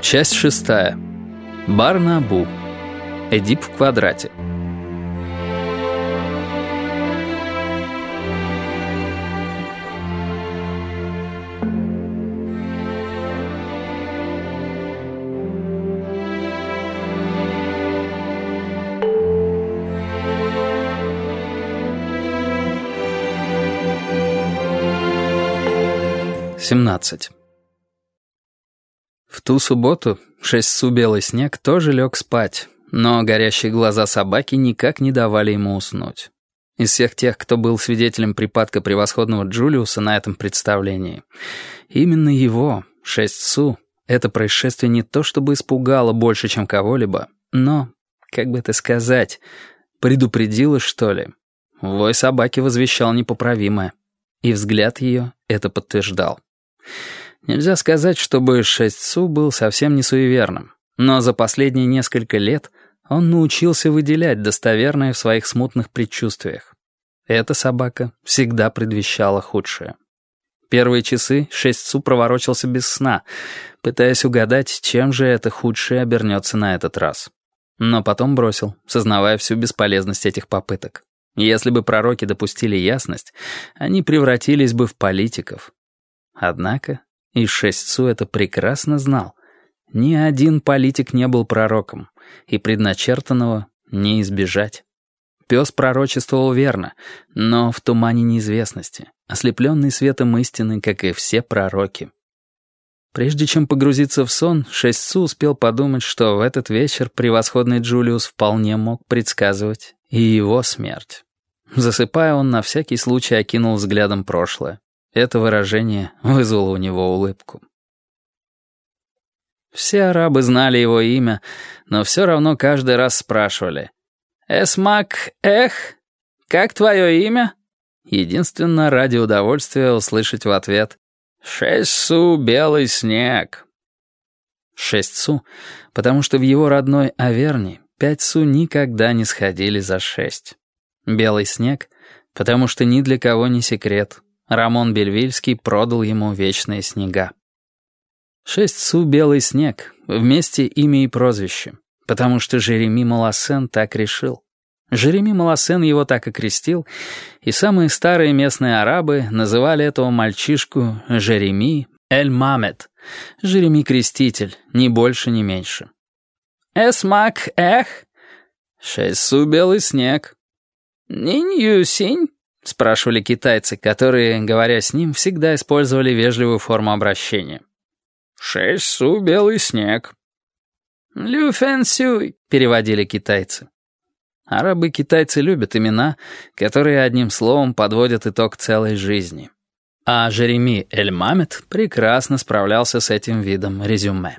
Часть шестая. Бар на Абу. Эдип в квадрате. Семнадцать. Ту субботу шесть су белый снег тоже лег спать, но горящие глаза собаки никак не давали ему уснуть. Из всех тех, кто был свидетелем припадка превосходного Джулиуса на этом представлении, именно его, шесть су, это происшествие не то чтобы испугало больше, чем кого-либо, но, как бы это сказать, предупредило, что ли. Вой собаки возвещал непоправимое, и взгляд ее это подтверждал. Нельзя сказать, чтобы Шестьцу был совсем не суеверным, но за последние несколько лет он научился выделять достоверное в своих смутных предчувствиях. Эта собака всегда предвещала худшее. Первые часы Шестьцу проворочился без сна, пытаясь угадать, чем же это худшее обернется на этот раз. Но потом бросил, сознавая всю бесполезность этих попыток. Если бы пророки допустили ясность, они превратились бы в политиков. Однако и Шестьцу это прекрасно знал. Ни один политик не был пророком, и предначертанного не избежать. Пес пророчествовал верно, но в тумане неизвестности, ослепленный светом истины, как и все пророки. Прежде чем погрузиться в сон, Шестьцу успел подумать, что в этот вечер превосходный Джулиус вполне мог предсказывать и его смерть. Засыпая, он на всякий случай окинул взглядом прошлое. Это выражение вызвало у него улыбку. Все арабы знали его имя, но все равно каждый раз спрашивали. «Эсмак Эх, как твое имя?» Единственно ради удовольствия услышать в ответ «Шесть су белый снег». Шесть су, потому что в его родной Аверне пять су никогда не сходили за шесть. Белый снег, потому что ни для кого не секрет — Рамон Бельвильский продал ему вечные снега. Шесть су белый снег, вместе имя и прозвище, потому что Жереми Малосен так решил. Жереми Малосен его так окрестил, и самые старые местные арабы называли этого мальчишку Жереми Эль-Мамед, Жереми Креститель, ни больше, ни меньше. «Эсмак эх?» «Шесть су белый снег». «Нинь синь?» — спрашивали китайцы, которые, говоря с ним, всегда использовали вежливую форму обращения. «Шесть су белый снег». «Лю фэн сюй», — переводили китайцы. Арабы-китайцы любят имена, которые одним словом подводят итог целой жизни. А Жереми Эль-Мамед прекрасно справлялся с этим видом резюме.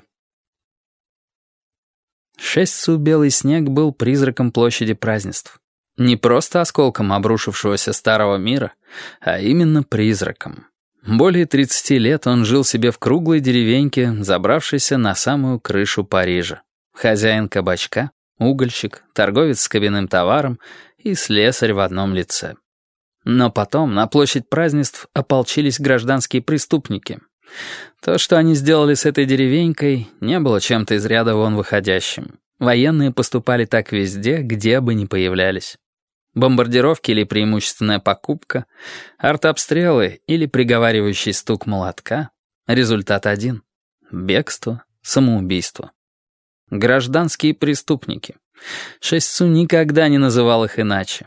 Шесть су белый снег был призраком площади празднеств. Не просто осколком обрушившегося старого мира, а именно призраком. Более 30 лет он жил себе в круглой деревеньке, забравшейся на самую крышу Парижа. Хозяин кабачка, угольщик, торговец с кабинным товаром и слесарь в одном лице. Но потом на площадь празднеств ополчились гражданские преступники. То, что они сделали с этой деревенькой, не было чем-то из ряда вон выходящим. Военные поступали так везде, где бы ни появлялись. Бомбардировки или преимущественная покупка, артобстрелы или приговаривающий стук молотка. Результат один — бегство, самоубийство. Гражданские преступники. Шестцу никогда не называл их иначе.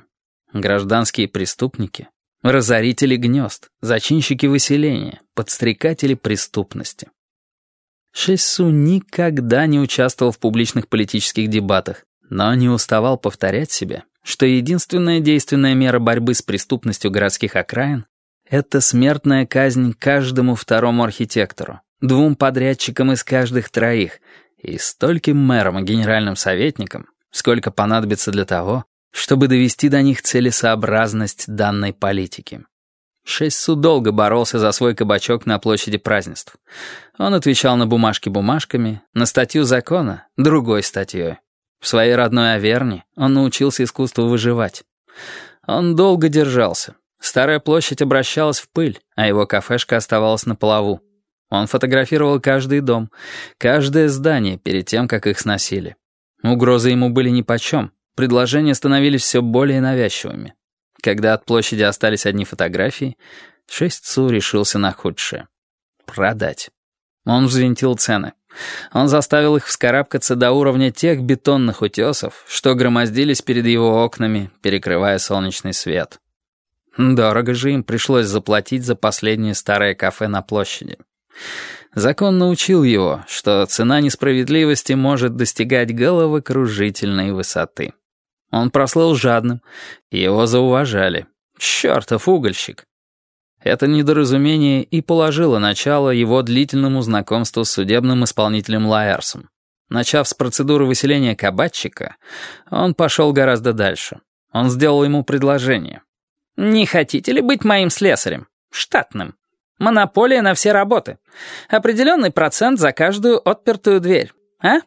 Гражданские преступники — разорители гнезд, зачинщики выселения, подстрекатели преступности. Шестцу никогда не участвовал в публичных политических дебатах, но не уставал повторять себе, что единственная действенная мера борьбы с преступностью городских окраин — это смертная казнь каждому второму архитектору, двум подрядчикам из каждых троих и стольким мэрам и генеральным советникам, сколько понадобится для того, чтобы довести до них целесообразность данной политики. Шесть долго боролся за свой кабачок на площади празднеств. Он отвечал на бумажки бумажками, на статью закона — другой статьей. В своей родной Аверне он научился искусству выживать. Он долго держался. Старая площадь обращалась в пыль, а его кафешка оставалась на плаву. Он фотографировал каждый дом, каждое здание перед тем, как их сносили. Угрозы ему были нипочем, предложения становились все более навязчивыми. Когда от площади остались одни фотографии, шесть Цу решился на худшее. Продать. Он взвинтил цены. Он заставил их вскарабкаться до уровня тех бетонных утесов, что громоздились перед его окнами, перекрывая солнечный свет. Дорого же им пришлось заплатить за последнее старое кафе на площади. Закон научил его, что цена несправедливости может достигать головокружительной высоты. Он прослыл жадным, его зауважали. Чёртов угольщик! Это недоразумение и положило начало его длительному знакомству с судебным исполнителем Лаэрсом. Начав с процедуры выселения кабачика, он пошел гораздо дальше. Он сделал ему предложение. «Не хотите ли быть моим слесарем? Штатным. Монополия на все работы. Определенный процент за каждую отпертую дверь. А?»